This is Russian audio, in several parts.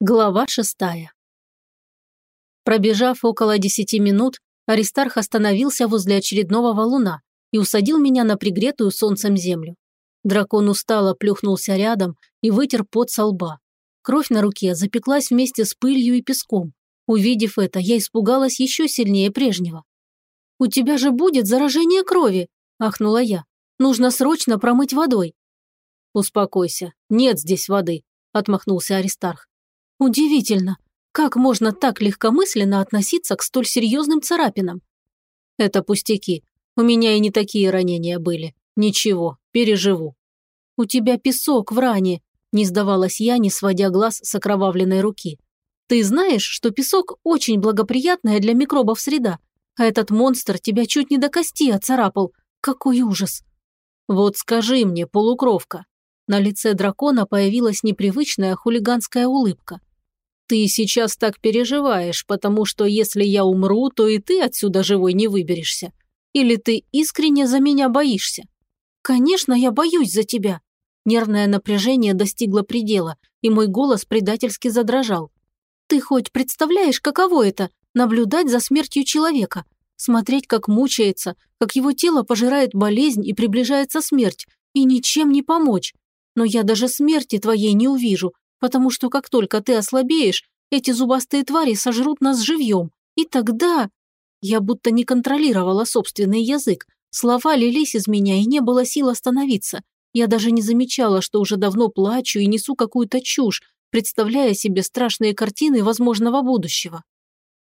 Глава шестая. Пробежав около десяти минут, Аристарх остановился возле очередного валуна и усадил меня на пригретую солнцем землю. Дракон устало плюхнулся рядом и вытер пот со лба. Кровь на руке запеклась вместе с пылью и песком. Увидев это, я испугалась еще сильнее прежнего. «У тебя же будет заражение крови!» – ахнула я. «Нужно срочно промыть водой». «Успокойся, нет здесь воды», – отмахнулся Аристарх. Удивительно, как можно так легкомысленно относиться к столь серьезным царапинам? Это пустяки. У меня и не такие ранения были. Ничего, переживу. У тебя песок в ране, не сдавалась я, не сводя глаз с окровавленной руки. Ты знаешь, что песок очень благоприятная для микробов среда, а этот монстр тебя чуть не до кости оцарапал. Какой ужас! Вот скажи мне, полукровка. На лице дракона появилась непривычная хулиганская улыбка. Ты сейчас так переживаешь, потому что если я умру, то и ты отсюда живой не выберешься. Или ты искренне за меня боишься? Конечно, я боюсь за тебя. Нервное напряжение достигло предела, и мой голос предательски задрожал. Ты хоть представляешь, каково это – наблюдать за смертью человека? Смотреть, как мучается, как его тело пожирает болезнь и приближается смерть, и ничем не помочь. Но я даже смерти твоей не увижу, потому что как только ты ослабеешь, эти зубастые твари сожрут нас живьем. И тогда... Я будто не контролировала собственный язык. Слова лились из меня, и не было сил остановиться. Я даже не замечала, что уже давно плачу и несу какую-то чушь, представляя себе страшные картины возможного будущего.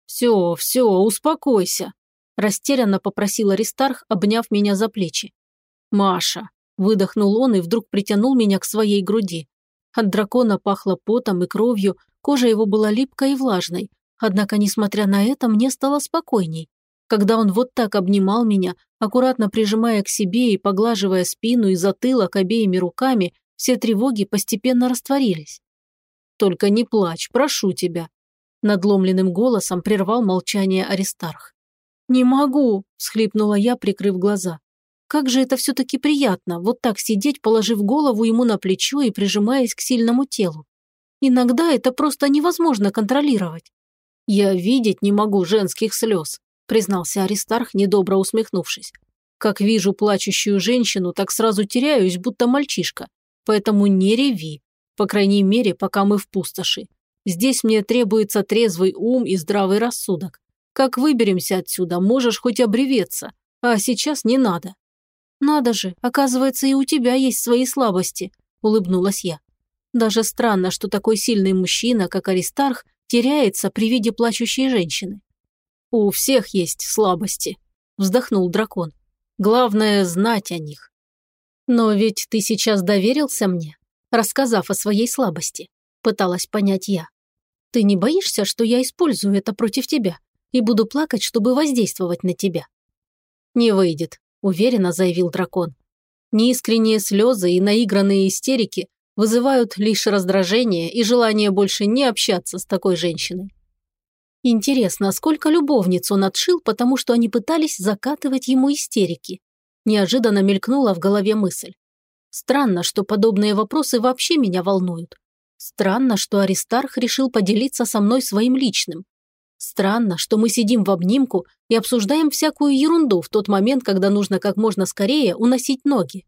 «Все, все, успокойся», – растерянно попросил Аристарх, обняв меня за плечи. «Маша», – выдохнул он и вдруг притянул меня к своей груди. От дракона пахло потом и кровью, кожа его была липкой и влажной. Однако, несмотря на это, мне стало спокойней. Когда он вот так обнимал меня, аккуратно прижимая к себе и поглаживая спину и затылок обеими руками, все тревоги постепенно растворились. «Только не плачь, прошу тебя», – надломленным голосом прервал молчание Аристарх. «Не могу», – всхлипнула я, прикрыв глаза. Как же это все-таки приятно, вот так сидеть, положив голову ему на плечо и прижимаясь к сильному телу. Иногда это просто невозможно контролировать. «Я видеть не могу женских слез», признался Аристарх, недобро усмехнувшись. «Как вижу плачущую женщину, так сразу теряюсь, будто мальчишка. Поэтому не реви, по крайней мере, пока мы в пустоши. Здесь мне требуется трезвый ум и здравый рассудок. Как выберемся отсюда, можешь хоть обреветься, а сейчас не надо. «Надо же, оказывается, и у тебя есть свои слабости», – улыбнулась я. Даже странно, что такой сильный мужчина, как Аристарх, теряется при виде плачущей женщины. «У всех есть слабости», – вздохнул дракон. «Главное – знать о них». «Но ведь ты сейчас доверился мне, рассказав о своей слабости», – пыталась понять я. «Ты не боишься, что я использую это против тебя и буду плакать, чтобы воздействовать на тебя?» «Не выйдет уверенно заявил дракон. Неискренние слезы и наигранные истерики вызывают лишь раздражение и желание больше не общаться с такой женщиной. Интересно, сколько любовниц он отшил, потому что они пытались закатывать ему истерики? Неожиданно мелькнула в голове мысль. Странно, что подобные вопросы вообще меня волнуют. Странно, что Аристарх решил поделиться со мной своим личным. Странно, что мы сидим в обнимку и обсуждаем всякую ерунду в тот момент, когда нужно как можно скорее уносить ноги.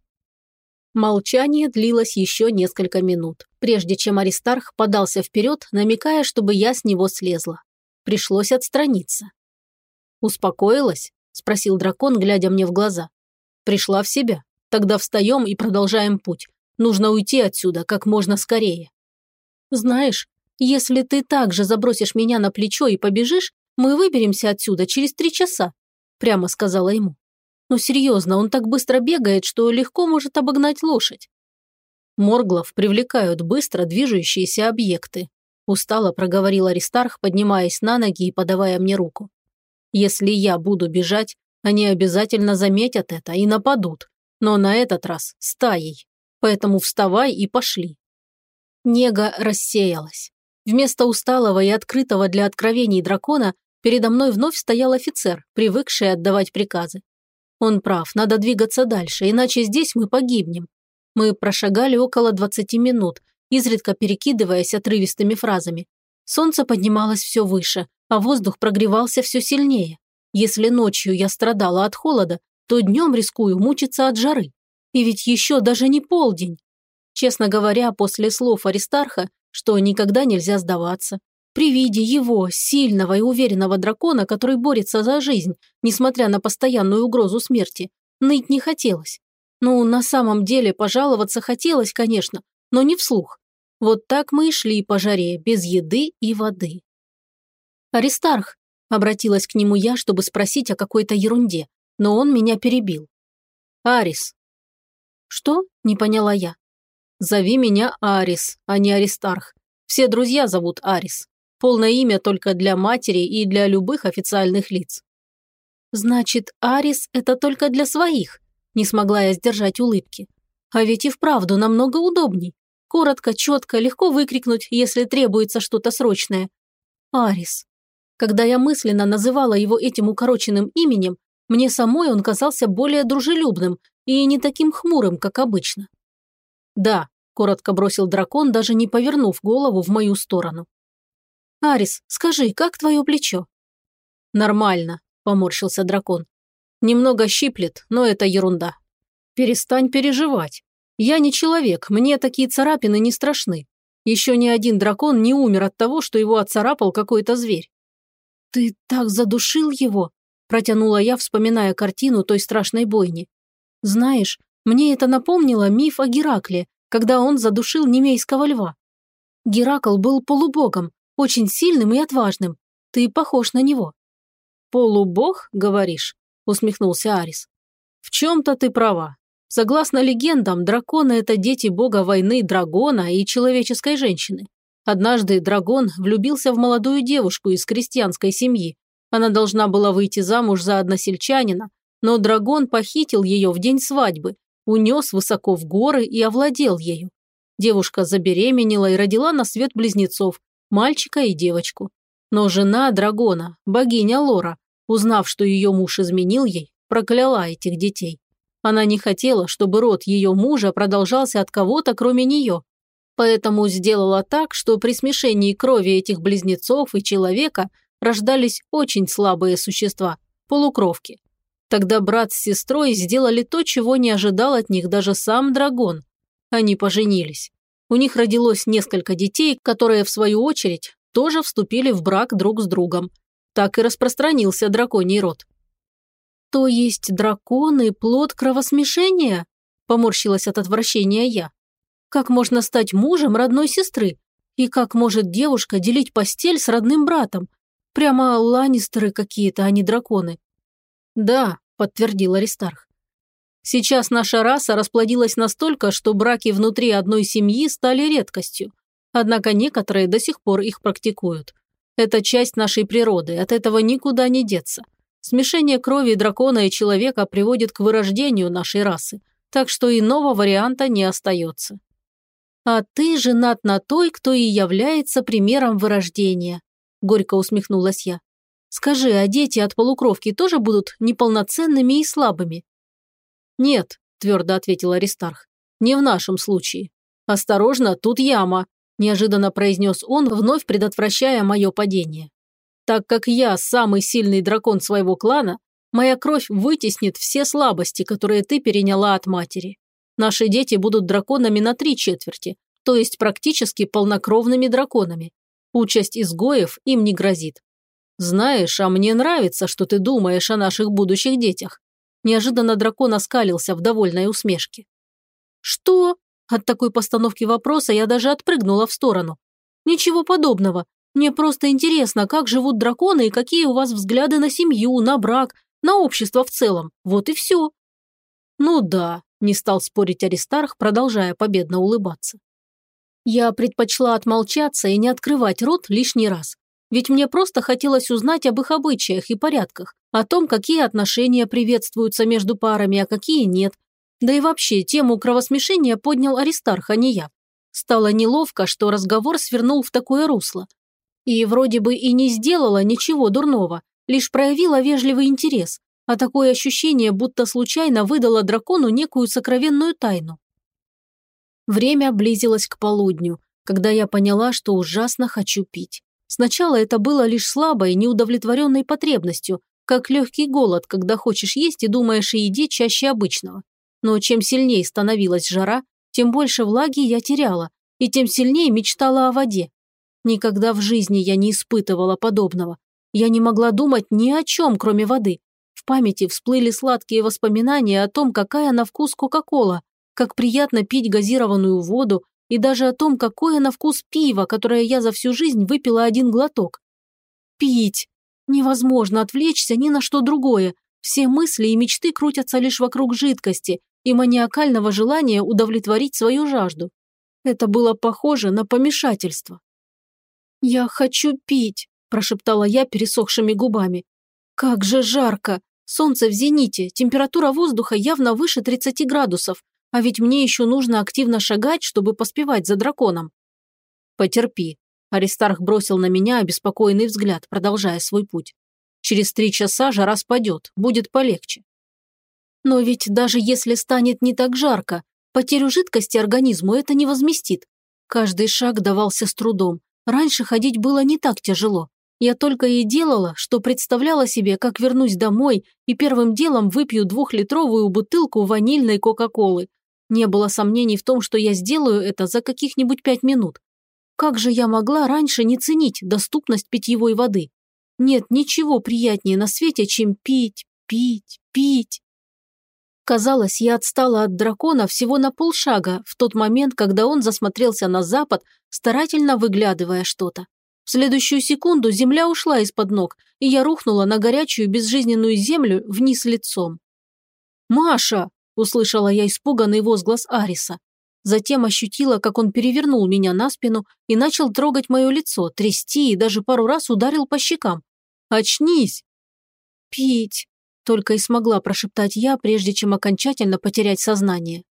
Молчание длилось еще несколько минут, прежде чем Аристарх подался вперед, намекая, чтобы я с него слезла. Пришлось отстраниться. «Успокоилась?» – спросил дракон, глядя мне в глаза. «Пришла в себя. Тогда встаем и продолжаем путь. Нужно уйти отсюда как можно скорее». «Знаешь, если ты также забросишь меня на плечо и побежишь, мы выберемся отсюда через три часа», – прямо сказала ему. «Ну серьезно, он так быстро бегает, что легко может обогнать лошадь». Морглов привлекают быстро движущиеся объекты, устало проговорил Аристарх, поднимаясь на ноги и подавая мне руку. Если я буду бежать, они обязательно заметят это и нападут, но на этот раз стаей. Поэтому вставай и пошли. Нега рассеялась. Вместо усталого и открытого для откровений дракона передо мной вновь стоял офицер, привыкший отдавать приказы. Он прав, надо двигаться дальше, иначе здесь мы погибнем. Мы прошагали около 20 минут, изредка перекидываясь отрывистыми фразами, Солнце поднималось все выше, а воздух прогревался все сильнее. Если ночью я страдала от холода, то днем рискую мучиться от жары. И ведь еще даже не полдень. Честно говоря, после слов Аристарха, что никогда нельзя сдаваться, при виде его, сильного и уверенного дракона, который борется за жизнь, несмотря на постоянную угрозу смерти, ныть не хотелось. Ну, на самом деле, пожаловаться хотелось, конечно, но не вслух. Вот так мы и шли по жаре, без еды и воды. «Аристарх», – обратилась к нему я, чтобы спросить о какой-то ерунде, но он меня перебил. «Арис». «Что?» – не поняла я. «Зови меня Арис, а не Аристарх. Все друзья зовут Арис. Полное имя только для матери и для любых официальных лиц». «Значит, Арис – это только для своих?» – не смогла я сдержать улыбки. «А ведь и вправду намного удобней. Коротко, четко, легко выкрикнуть, если требуется что-то срочное. Арис. Когда я мысленно называла его этим укороченным именем, мне самой он казался более дружелюбным и не таким хмурым, как обычно. «Да», – коротко бросил дракон, даже не повернув голову в мою сторону. «Арис, скажи, как твое плечо?» «Нормально», – поморщился дракон. «Немного щиплет, но это ерунда. Перестань переживать. Я не человек, мне такие царапины не страшны. Еще ни один дракон не умер от того, что его отцарапал какой-то зверь. «Ты так задушил его?» – протянула я, вспоминая картину той страшной бойни. «Знаешь, мне это напомнило миф о Геракле, когда он задушил немейского льва. Геракл был полубогом, очень сильным и отважным. Ты похож на него». «Полубог, говоришь?» – усмехнулся Арис. «В чем-то ты права. Согласно легендам, драконы – это дети бога войны Драгона и человеческой женщины. Однажды Драгон влюбился в молодую девушку из крестьянской семьи. Она должна была выйти замуж за односельчанина, но Драгон похитил ее в день свадьбы, унес высоко в горы и овладел ею. Девушка забеременела и родила на свет близнецов, мальчика и девочку. Но жена Драгона, богиня Лора, узнав, что ее муж изменил ей, прокляла этих детей. Она не хотела, чтобы род ее мужа продолжался от кого-то, кроме нее. Поэтому сделала так, что при смешении крови этих близнецов и человека рождались очень слабые существа – полукровки. Тогда брат с сестрой сделали то, чего не ожидал от них даже сам дракон. Они поженились. У них родилось несколько детей, которые, в свою очередь, тоже вступили в брак друг с другом. Так и распространился драконий род. «То есть драконы – плод кровосмешения?» – поморщилась от отвращения я. «Как можно стать мужем родной сестры? И как может девушка делить постель с родным братом? Прямо ланнистеры какие-то, а не драконы». «Да», – подтвердил Аристарх. «Сейчас наша раса расплодилась настолько, что браки внутри одной семьи стали редкостью. Однако некоторые до сих пор их практикуют. Это часть нашей природы, от этого никуда не деться. Смешение крови дракона и человека приводит к вырождению нашей расы, так что иного варианта не остается. «А ты женат на той, кто и является примером вырождения», – горько усмехнулась я. «Скажи, а дети от полукровки тоже будут неполноценными и слабыми?» «Нет», – твердо ответил Аристарх, – «не в нашем случае. Осторожно, тут яма», – неожиданно произнес он, вновь предотвращая мое падение. Так как я самый сильный дракон своего клана, моя кровь вытеснит все слабости, которые ты переняла от матери. Наши дети будут драконами на три четверти, то есть практически полнокровными драконами. Участь изгоев им не грозит. Знаешь, а мне нравится, что ты думаешь о наших будущих детях. Неожиданно дракон оскалился в довольной усмешке. Что? От такой постановки вопроса я даже отпрыгнула в сторону. Ничего подобного. Мне просто интересно, как живут драконы и какие у вас взгляды на семью, на брак, на общество в целом. Вот и все». «Ну да», – не стал спорить Аристарх, продолжая победно улыбаться. Я предпочла отмолчаться и не открывать рот лишний раз. Ведь мне просто хотелось узнать об их обычаях и порядках, о том, какие отношения приветствуются между парами, а какие нет. Да и вообще, тему кровосмешения поднял Аристарх, а не я. Стало неловко, что разговор свернул в такое русло. И вроде бы и не сделала ничего дурного, лишь проявила вежливый интерес, а такое ощущение, будто случайно выдала дракону некую сокровенную тайну. Время близилось к полудню, когда я поняла, что ужасно хочу пить. Сначала это было лишь слабой, неудовлетворенной потребностью, как легкий голод, когда хочешь есть и думаешь о еде чаще обычного. Но чем сильнее становилась жара, тем больше влаги я теряла, и тем сильнее мечтала о воде. Никогда в жизни я не испытывала подобного. Я не могла думать ни о чем, кроме воды. В памяти всплыли сладкие воспоминания о том, какая на вкус Кока-Кола, как приятно пить газированную воду и даже о том, какое на вкус пиво, которое я за всю жизнь выпила один глоток. Пить. Невозможно отвлечься ни на что другое. Все мысли и мечты крутятся лишь вокруг жидкости и маниакального желания удовлетворить свою жажду. Это было похоже на помешательство. «Я хочу пить», – прошептала я пересохшими губами. «Как же жарко! Солнце в зените, температура воздуха явно выше 30 градусов, а ведь мне еще нужно активно шагать, чтобы поспевать за драконом». «Потерпи», Аристарх бросил на меня обеспокоенный взгляд, продолжая свой путь. «Через три часа жара спадет, будет полегче». Но ведь даже если станет не так жарко, потерю жидкости организму это не возместит. Каждый шаг давался с трудом. Раньше ходить было не так тяжело. Я только и делала, что представляла себе, как вернусь домой и первым делом выпью двухлитровую бутылку ванильной Кока-Колы. Не было сомнений в том, что я сделаю это за каких-нибудь пять минут. Как же я могла раньше не ценить доступность питьевой воды? Нет ничего приятнее на свете, чем пить, пить, пить. Казалось, я отстала от дракона всего на полшага в тот момент, когда он засмотрелся на запад, старательно выглядывая что-то. В следующую секунду земля ушла из-под ног, и я рухнула на горячую безжизненную землю вниз лицом. «Маша!» – услышала я испуганный возглас Ариса. Затем ощутила, как он перевернул меня на спину и начал трогать мое лицо, трясти и даже пару раз ударил по щекам. «Очнись!» «Пить!» – только и смогла прошептать я, прежде чем окончательно потерять сознание.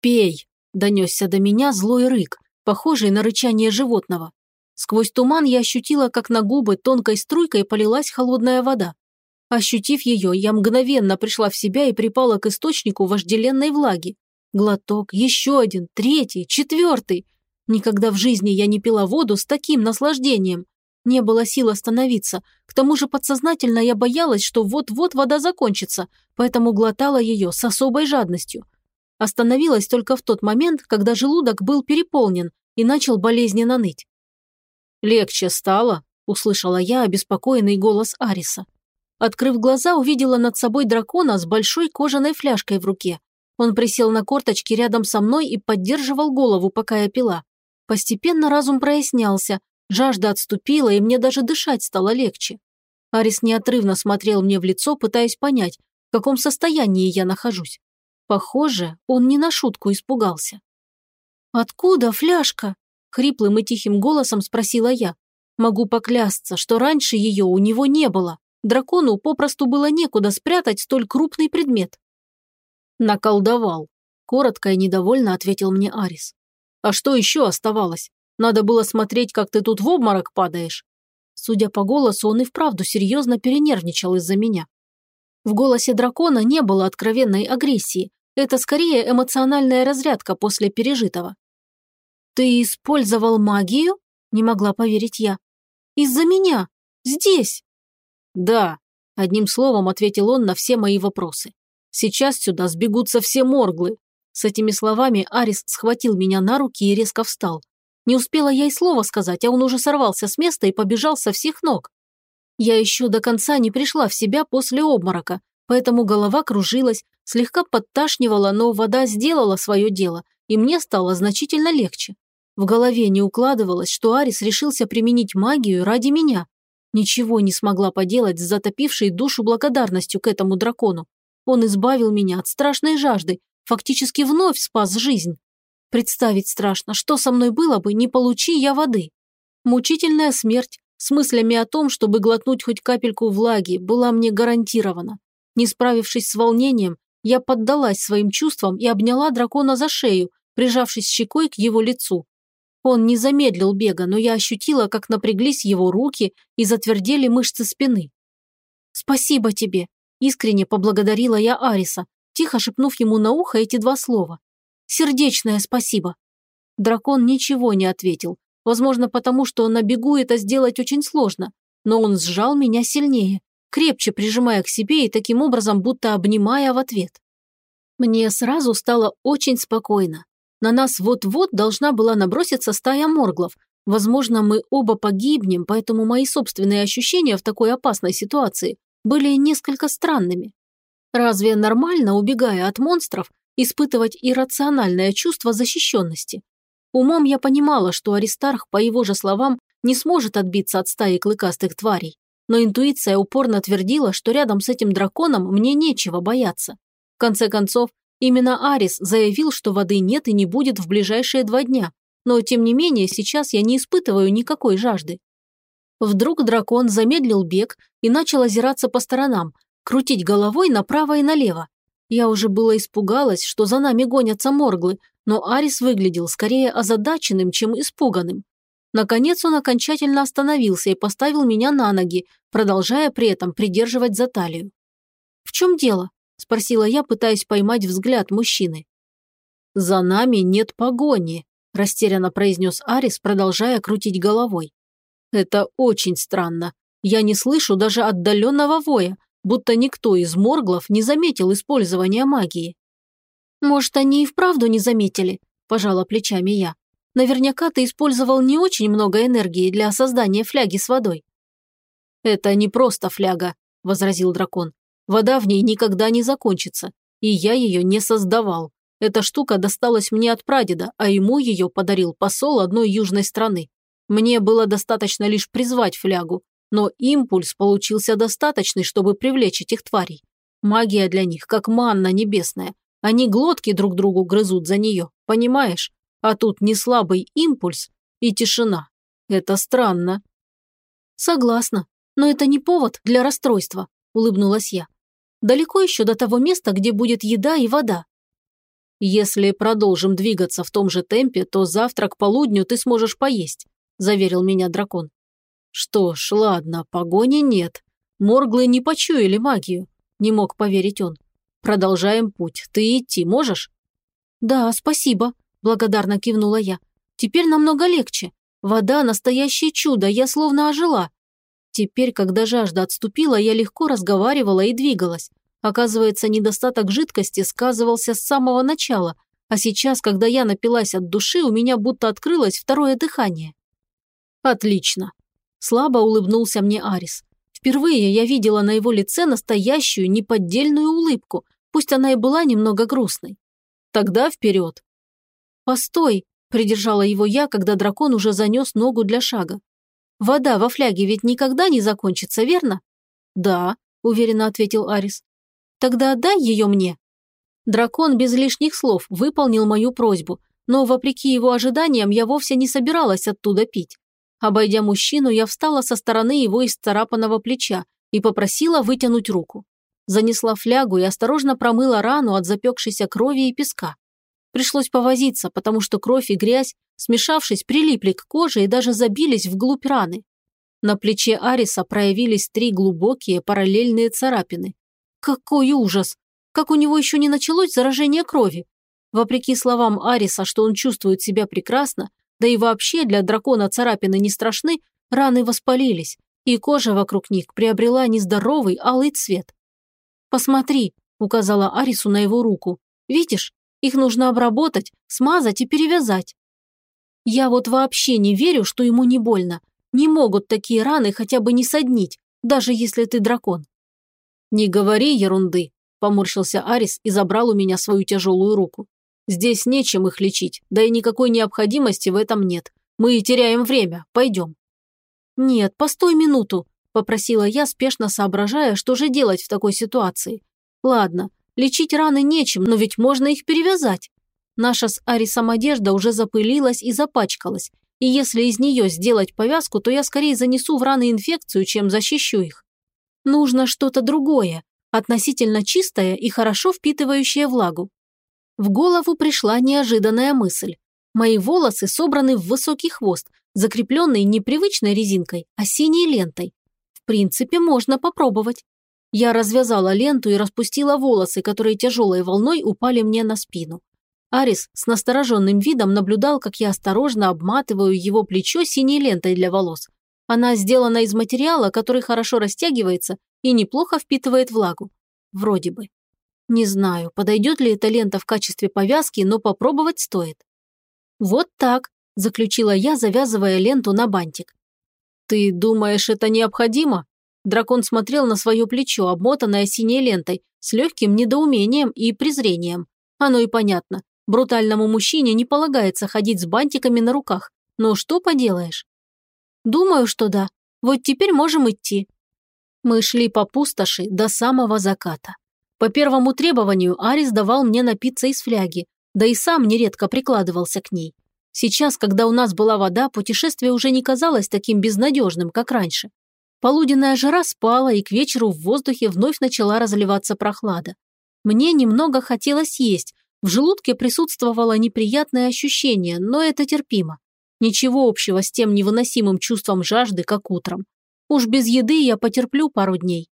«Пей!» – донесся до меня злой рык, похожий на рычание животного. Сквозь туман я ощутила, как на губы тонкой струйкой полилась холодная вода. Ощутив ее, я мгновенно пришла в себя и припала к источнику вожделенной влаги. Глоток, еще один, третий, четвертый. Никогда в жизни я не пила воду с таким наслаждением. Не было сил остановиться. К тому же подсознательно я боялась, что вот-вот вода закончится, поэтому глотала ее с особой жадностью. Остановилась только в тот момент, когда желудок был переполнен и начал болезненно ныть. «Легче стало?» – услышала я обеспокоенный голос Ариса. Открыв глаза, увидела над собой дракона с большой кожаной фляжкой в руке. Он присел на корточки рядом со мной и поддерживал голову, пока я пила. Постепенно разум прояснялся, жажда отступила, и мне даже дышать стало легче. Арис неотрывно смотрел мне в лицо, пытаясь понять, в каком состоянии я нахожусь. Похоже, он не на шутку испугался. «Откуда фляжка?» – хриплым и тихим голосом спросила я. Могу поклясться, что раньше ее у него не было. Дракону попросту было некуда спрятать столь крупный предмет. «Наколдовал», – коротко и недовольно ответил мне Арис. «А что еще оставалось? Надо было смотреть, как ты тут в обморок падаешь». Судя по голосу, он и вправду серьезно перенервничал из-за меня. В голосе дракона не было откровенной агрессии. Это скорее эмоциональная разрядка после пережитого. «Ты использовал магию?» – не могла поверить я. «Из-за меня! Здесь!» «Да», – одним словом ответил он на все мои вопросы. Сейчас сюда сбегутся все морглы». С этими словами Арис схватил меня на руки и резко встал. Не успела я и слова сказать, а он уже сорвался с места и побежал со всех ног. Я еще до конца не пришла в себя после обморока, поэтому голова кружилась, слегка подташнивала, но вода сделала свое дело, и мне стало значительно легче. В голове не укладывалось, что Арис решился применить магию ради меня. Ничего не смогла поделать с затопившей душу благодарностью к этому дракону. Он избавил меня от страшной жажды, фактически вновь спас жизнь. Представить страшно, что со мной было бы, не получи я воды. Мучительная смерть с мыслями о том, чтобы глотнуть хоть капельку влаги, была мне гарантирована. Не справившись с волнением, я поддалась своим чувствам и обняла дракона за шею, прижавшись щекой к его лицу. Он не замедлил бега, но я ощутила, как напряглись его руки и затвердели мышцы спины. «Спасибо тебе», Искренне поблагодарила я Ариса, тихо шепнув ему на ухо эти два слова. «Сердечное спасибо». Дракон ничего не ответил, Возможно, потому что на бегу это сделать очень сложно. Но он сжал меня сильнее, крепче прижимая к себе и таким образом будто обнимая в ответ. Мне сразу стало очень спокойно. На нас вот-вот должна была наброситься стая морглов. Возможно, мы оба погибнем, поэтому мои собственные ощущения в такой опасной ситуации были несколько странными. Разве нормально, убегая от монстров, испытывать иррациональное чувство защищенности? Умом я понимала, что Аристарх, по его же словам, не сможет отбиться от стаи клыкастых тварей но интуиция упорно твердила, что рядом с этим драконом мне нечего бояться. В конце концов, именно Арис заявил, что воды нет и не будет в ближайшие два дня, но тем не менее сейчас я не испытываю никакой жажды. Вдруг дракон замедлил бег и начал озираться по сторонам, крутить головой направо и налево. Я уже было испугалась, что за нами гонятся морглы, но Арис выглядел скорее озадаченным, чем испуганным. Наконец он окончательно остановился и поставил меня на ноги, продолжая при этом придерживать за талию. «В чем дело?» – спросила я, пытаясь поймать взгляд мужчины. «За нами нет погони», – растерянно произнес Арис, продолжая крутить головой. «Это очень странно. Я не слышу даже отдаленного воя, будто никто из морглов не заметил использования магии». «Может, они и вправду не заметили?» – пожала плечами я. Наверняка ты использовал не очень много энергии для создания фляги с водой». «Это не просто фляга», – возразил дракон. «Вода в ней никогда не закончится, и я ее не создавал. Эта штука досталась мне от прадеда, а ему ее подарил посол одной южной страны. Мне было достаточно лишь призвать флягу, но импульс получился достаточный, чтобы привлечь этих тварей. Магия для них, как манна небесная. Они глотки друг другу грызут за нее, понимаешь? А тут не слабый импульс и тишина. Это странно. Согласна, но это не повод для расстройства, улыбнулась я. Далеко еще до того места, где будет еда и вода. Если продолжим двигаться в том же темпе, то завтра к полудню ты сможешь поесть, заверил меня дракон. Что ж, ладно, погони нет. Морглы не почуяли магию, не мог поверить он. Продолжаем путь. Ты идти можешь? Да, спасибо, Благодарно кивнула я. Теперь намного легче. Вода – настоящее чудо, я словно ожила. Теперь, когда жажда отступила, я легко разговаривала и двигалась. Оказывается, недостаток жидкости сказывался с самого начала, а сейчас, когда я напилась от души, у меня будто открылось второе дыхание. Отлично. Слабо улыбнулся мне Арис. Впервые я видела на его лице настоящую, неподдельную улыбку, пусть она и была немного грустной. Тогда вперед. «Постой!» – придержала его я, когда дракон уже занес ногу для шага. «Вода во фляге ведь никогда не закончится, верно?» «Да», – уверенно ответил Арис. «Тогда отдай ее мне». Дракон без лишних слов выполнил мою просьбу, но, вопреки его ожиданиям, я вовсе не собиралась оттуда пить. Обойдя мужчину, я встала со стороны его исцарапанного плеча и попросила вытянуть руку. Занесла флягу и осторожно промыла рану от запекшейся крови и песка. Пришлось повозиться, потому что кровь и грязь, смешавшись, прилипли к коже и даже забились вглубь раны. На плече Ариса проявились три глубокие параллельные царапины. Какой ужас! Как у него еще не началось заражение крови? Вопреки словам Ариса, что он чувствует себя прекрасно, да и вообще для дракона царапины не страшны, раны воспалились, и кожа вокруг них приобрела нездоровый алый цвет. «Посмотри», – указала Арису на его руку. «Видишь, их нужно обработать, смазать и перевязать. Я вот вообще не верю, что ему не больно. Не могут такие раны хотя бы не соднить, даже если ты дракон. Не говори ерунды, поморщился Арис и забрал у меня свою тяжелую руку. Здесь нечем их лечить, да и никакой необходимости в этом нет. Мы теряем время, пойдем. Нет, постой минуту, попросила я, спешно соображая, что же делать в такой ситуации. Ладно, Лечить раны нечем, но ведь можно их перевязать. Наша с Арисом одежда уже запылилась и запачкалась, и если из нее сделать повязку, то я скорее занесу в раны инфекцию, чем защищу их. Нужно что-то другое, относительно чистое и хорошо впитывающее влагу. В голову пришла неожиданная мысль. Мои волосы собраны в высокий хвост, закрепленный не привычной резинкой, а синей лентой. В принципе, можно попробовать. Я развязала ленту и распустила волосы, которые тяжелой волной упали мне на спину. Арис с настороженным видом наблюдал, как я осторожно обматываю его плечо синей лентой для волос. Она сделана из материала, который хорошо растягивается и неплохо впитывает влагу. Вроде бы. Не знаю, подойдет ли эта лента в качестве повязки, но попробовать стоит. Вот так, заключила я, завязывая ленту на бантик. «Ты думаешь, это необходимо?» Дракон смотрел на свое плечо, обмотанное синей лентой, с легким недоумением и презрением. Оно и понятно. Брутальному мужчине не полагается ходить с бантиками на руках. Но что поделаешь? Думаю, что да. Вот теперь можем идти. Мы шли по пустоши до самого заката. По первому требованию Арис давал мне напиться из фляги, да и сам нередко прикладывался к ней. Сейчас, когда у нас была вода, путешествие уже не казалось таким безнадежным, как раньше. Полуденная жара спала, и к вечеру в воздухе вновь начала разливаться прохлада. Мне немного хотелось есть, в желудке присутствовало неприятное ощущение, но это терпимо. Ничего общего с тем невыносимым чувством жажды, как утром. Уж без еды я потерплю пару дней.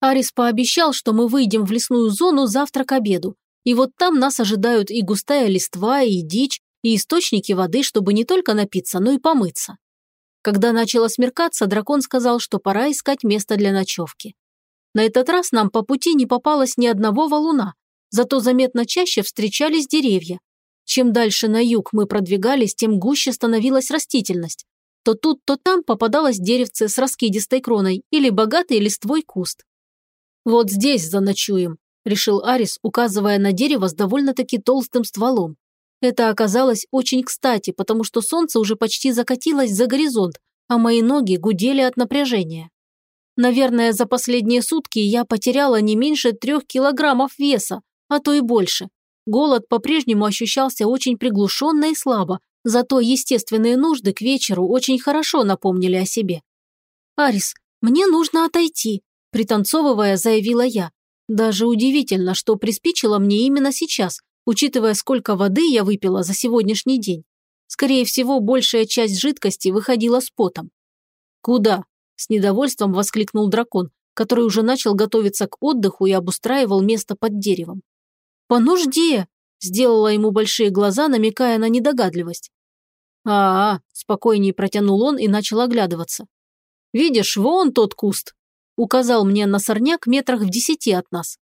Арис пообещал, что мы выйдем в лесную зону завтра к обеду, и вот там нас ожидают и густая листва, и дичь, и источники воды, чтобы не только напиться, но и помыться. Когда начало смеркаться, дракон сказал, что пора искать место для ночевки. На этот раз нам по пути не попалось ни одного валуна, зато заметно чаще встречались деревья. Чем дальше на юг мы продвигались, тем гуще становилась растительность. То тут, то там попадалось деревце с раскидистой кроной или богатый листвой куст. «Вот здесь заночуем», – решил Арис, указывая на дерево с довольно-таки толстым стволом. Это оказалось очень кстати, потому что солнце уже почти закатилось за горизонт, а мои ноги гудели от напряжения. Наверное, за последние сутки я потеряла не меньше трех килограммов веса, а то и больше. Голод по-прежнему ощущался очень приглушенно и слабо, зато естественные нужды к вечеру очень хорошо напомнили о себе. «Арис, мне нужно отойти», – пританцовывая, заявила я. Даже удивительно, что приспичило мне именно сейчас, учитывая, сколько воды я выпила за сегодняшний день. Скорее всего, большая часть жидкости выходила с потом. «Куда?» – с недовольством воскликнул дракон, который уже начал готовиться к отдыху и обустраивал место под деревом. «По нужде!» – сделала ему большие глаза, намекая на недогадливость. а, -а, -а спокойнее протянул он и начал оглядываться. «Видишь, вон тот куст!» – указал мне на сорняк метрах в десяти от нас.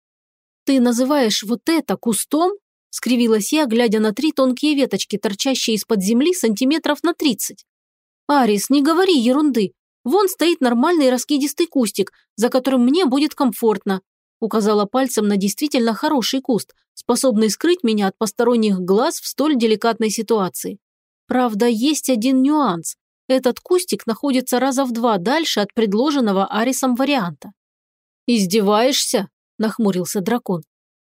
«Ты называешь вот это кустом?» – скривилась я, глядя на три тонкие веточки, торчащие из-под земли сантиметров на тридцать. «Арис, не говори ерунды. Вон стоит нормальный раскидистый кустик, за которым мне будет комфортно», – указала пальцем на действительно хороший куст, способный скрыть меня от посторонних глаз в столь деликатной ситуации. Правда, есть один нюанс. Этот кустик находится раза в два дальше от предложенного Арисом варианта. «Издеваешься?» – нахмурился дракон.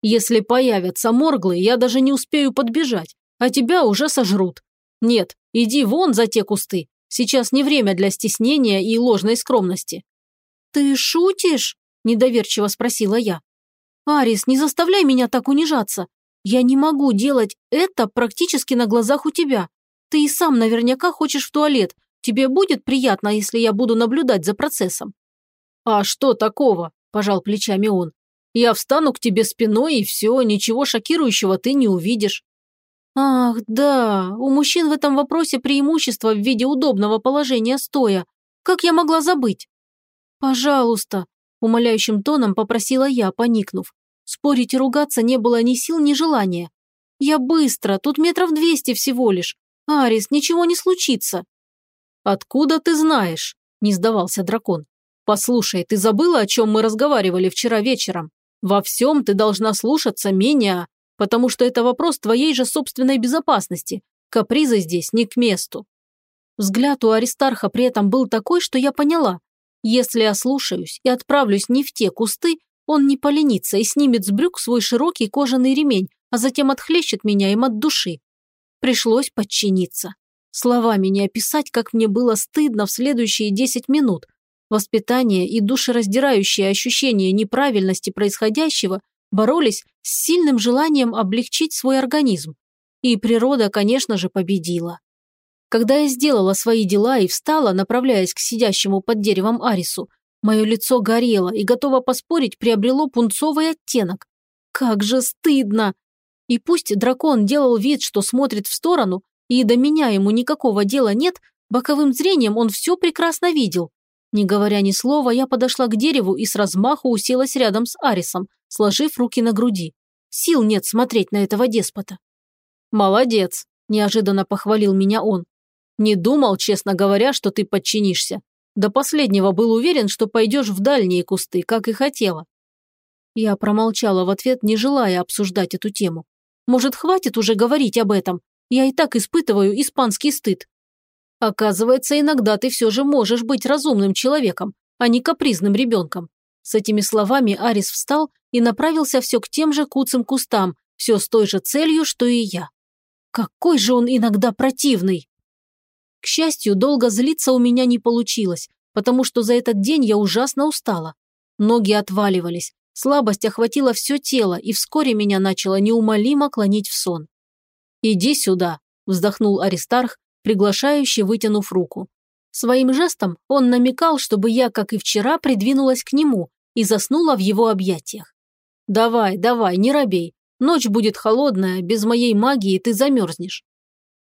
Если появятся морглы, я даже не успею подбежать, а тебя уже сожрут. Нет, иди вон за те кусты. Сейчас не время для стеснения и ложной скромности». «Ты шутишь?» – недоверчиво спросила я. «Арис, не заставляй меня так унижаться. Я не могу делать это практически на глазах у тебя. Ты и сам наверняка хочешь в туалет. Тебе будет приятно, если я буду наблюдать за процессом». «А что такого?» – пожал плечами он. Я встану к тебе спиной, и все, ничего шокирующего ты не увидишь». «Ах, да, у мужчин в этом вопросе преимущество в виде удобного положения стоя. Как я могла забыть?» «Пожалуйста», – умоляющим тоном попросила я, поникнув. Спорить и ругаться не было ни сил, ни желания. «Я быстро, тут метров двести всего лишь. Арис, ничего не случится». «Откуда ты знаешь?» – не сдавался дракон. «Послушай, ты забыла, о чем мы разговаривали вчера вечером? Во всем ты должна слушаться меня, потому что это вопрос твоей же собственной безопасности. Капризы здесь не к месту». Взгляд у Аристарха при этом был такой, что я поняла. Если ослушаюсь и отправлюсь не в те кусты, он не поленится и снимет с брюк свой широкий кожаный ремень, а затем отхлещет меня им от души. Пришлось подчиниться. Словами не описать, как мне было стыдно в следующие десять минут, Воспитание и душераздирающее ощущение неправильности происходящего боролись с сильным желанием облегчить свой организм. И природа, конечно же, победила. Когда я сделала свои дела и встала, направляясь к сидящему под деревом Арису, мое лицо горело и, готово поспорить, приобрело пунцовый оттенок. Как же стыдно! И пусть дракон делал вид, что смотрит в сторону, и до меня ему никакого дела нет, боковым зрением он все прекрасно видел. Не говоря ни слова, я подошла к дереву и с размаху уселась рядом с Арисом, сложив руки на груди. Сил нет смотреть на этого деспота. «Молодец», – неожиданно похвалил меня он. «Не думал, честно говоря, что ты подчинишься. До последнего был уверен, что пойдешь в дальние кусты, как и хотела». Я промолчала в ответ, не желая обсуждать эту тему. Может, хватит уже говорить об этом? Я и так испытываю испанский стыд. Оказывается, иногда ты все же можешь быть разумным человеком, а не капризным ребенком. С этими словами Арис встал и направился все к тем же куцым кустам, все с той же целью, что и я. Какой же он иногда противный! К счастью, долго злиться у меня не получилось, потому что за этот день я ужасно устала. Ноги отваливались, слабость охватила все тело, и вскоре меня начало неумолимо клонить в сон. «Иди сюда», – вздохнул Аристарх, приглашающе вытянув руку. Своим жестом он намекал, чтобы я, как и вчера, придвинулась к нему и заснула в его объятиях. «Давай, давай, не робей. Ночь будет холодная, без моей магии ты замерзнешь».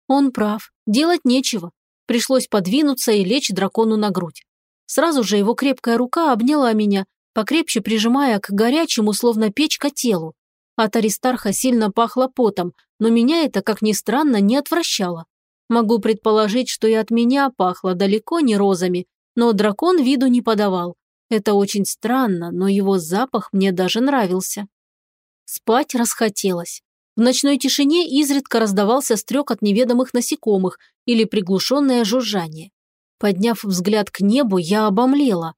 Он прав, делать нечего. Пришлось подвинуться и лечь дракону на грудь. Сразу же его крепкая рука обняла меня, покрепче прижимая к горячему, словно печка, телу. От Аристарха сильно пахло потом, но меня это, как ни странно, не отвращало. Могу предположить, что и от меня пахло далеко не розами, но дракон виду не подавал. Это очень странно, но его запах мне даже нравился. Спать расхотелось. В ночной тишине изредка раздавался стрек от неведомых насекомых или приглушенное жужжание. Подняв взгляд к небу, я обомлела.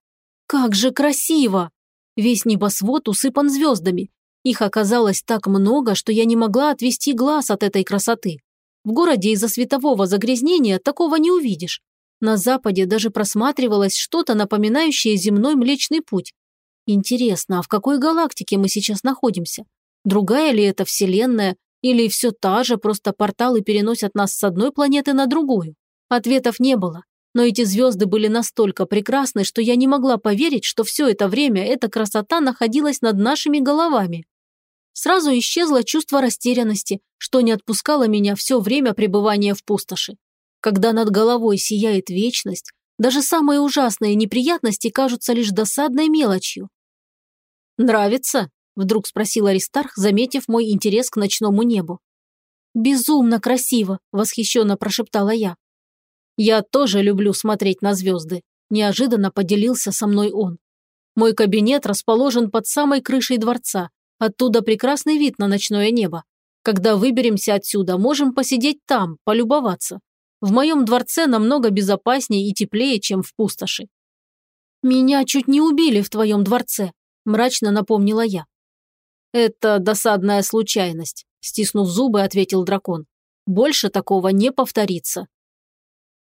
Как же красиво! Весь небосвод усыпан звездами. Их оказалось так много, что я не могла отвести глаз от этой красоты. В городе из-за светового загрязнения такого не увидишь. На западе даже просматривалось что-то, напоминающее земной Млечный Путь. Интересно, а в какой галактике мы сейчас находимся? Другая ли это вселенная, или все та же, просто порталы переносят нас с одной планеты на другую? Ответов не было, но эти звезды были настолько прекрасны, что я не могла поверить, что все это время эта красота находилась над нашими головами. Сразу исчезло чувство растерянности, что не отпускало меня все время пребывания в пустоши. Когда над головой сияет вечность, даже самые ужасные неприятности кажутся лишь досадной мелочью. «Нравится?» Вдруг спросил Аристарх, заметив мой интерес к ночному небу. «Безумно красиво!» – восхищенно прошептала я. «Я тоже люблю смотреть на звезды», – неожиданно поделился со мной он. «Мой кабинет расположен под самой крышей дворца. Оттуда прекрасный вид на ночное небо. Когда выберемся отсюда, можем посидеть там, полюбоваться. В моем дворце намного безопаснее и теплее, чем в пустоши». «Меня чуть не убили в твоем дворце», – мрачно напомнила я. «Это досадная случайность», – стиснув зубы, ответил дракон. «Больше такого не повторится».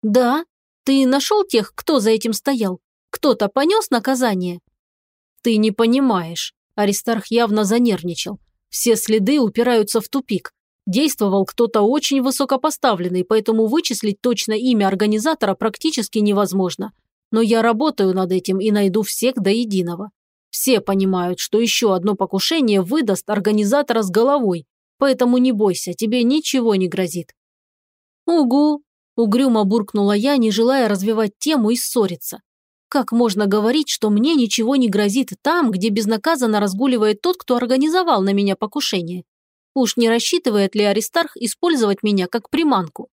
«Да? Ты нашел тех, кто за этим стоял? Кто-то понес наказание?» «Ты не понимаешь». Аристарх явно занервничал. «Все следы упираются в тупик. Действовал кто-то очень высокопоставленный, поэтому вычислить точно имя организатора практически невозможно. Но я работаю над этим и найду всех до единого. Все понимают, что еще одно покушение выдаст организатора с головой, поэтому не бойся, тебе ничего не грозит». «Угу», – угрюмо буркнула я, не желая развивать тему и ссориться. «Как можно говорить, что мне ничего не грозит там, где безнаказанно разгуливает тот, кто организовал на меня покушение? Уж не рассчитывает ли Аристарх использовать меня как приманку?»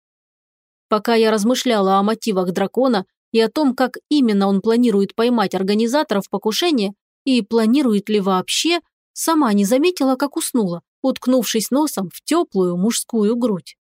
Пока я размышляла о мотивах дракона и о том, как именно он планирует поймать организаторов покушения, и планирует ли вообще, сама не заметила, как уснула, уткнувшись носом в теплую мужскую грудь.